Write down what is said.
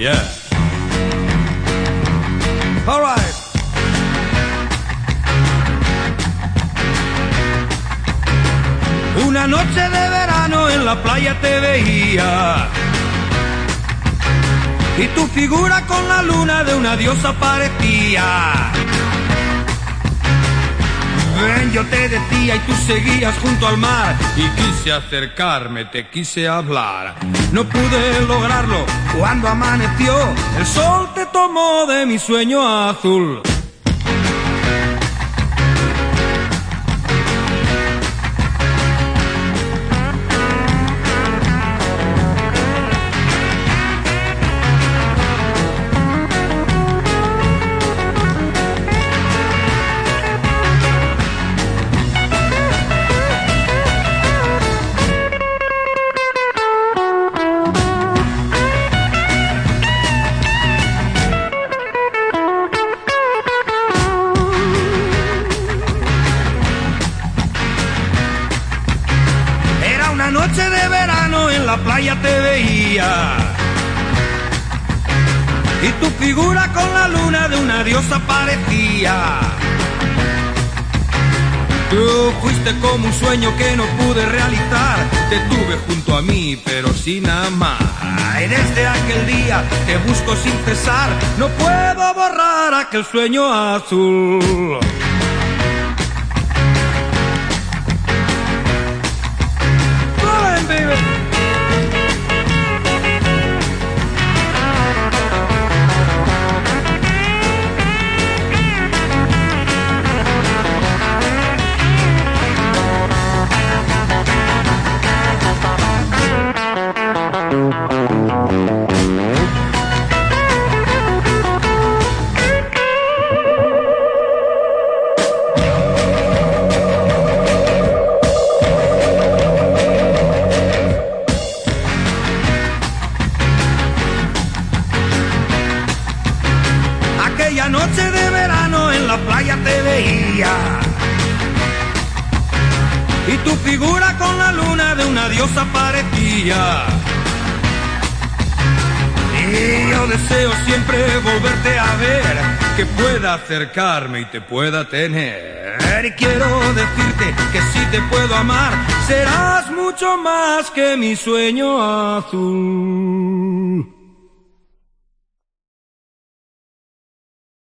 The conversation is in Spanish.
Yeah. All right. Una noche de verano en la playa te veía. Y tu figura con la luna de una diosa parecía. Ven, yo te decía y tú seguías junto al mar. Y quise acercarme, te quise hablar. No pude lograrlo cuando amaneció. El sol te tomó de mi sueño azul. Noche de verano en la playa te veía. Y tu figura con la luna de una diosa parecía. Tú fuiste como un sueño que no pude realizar. Te tuve junto a mí, pero sin amar. Desde aquel día te busco sin cesar. No puedo borrar aquel sueño azul. Noche de verano en la playa te veía. Y tu figura con la luna de una diosa parecía. Y yo deseo siempre volverte a ver, que pueda acercarme y te pueda tener. Y quiero decirte que si te puedo amar, serás mucho más que mi sueño azul.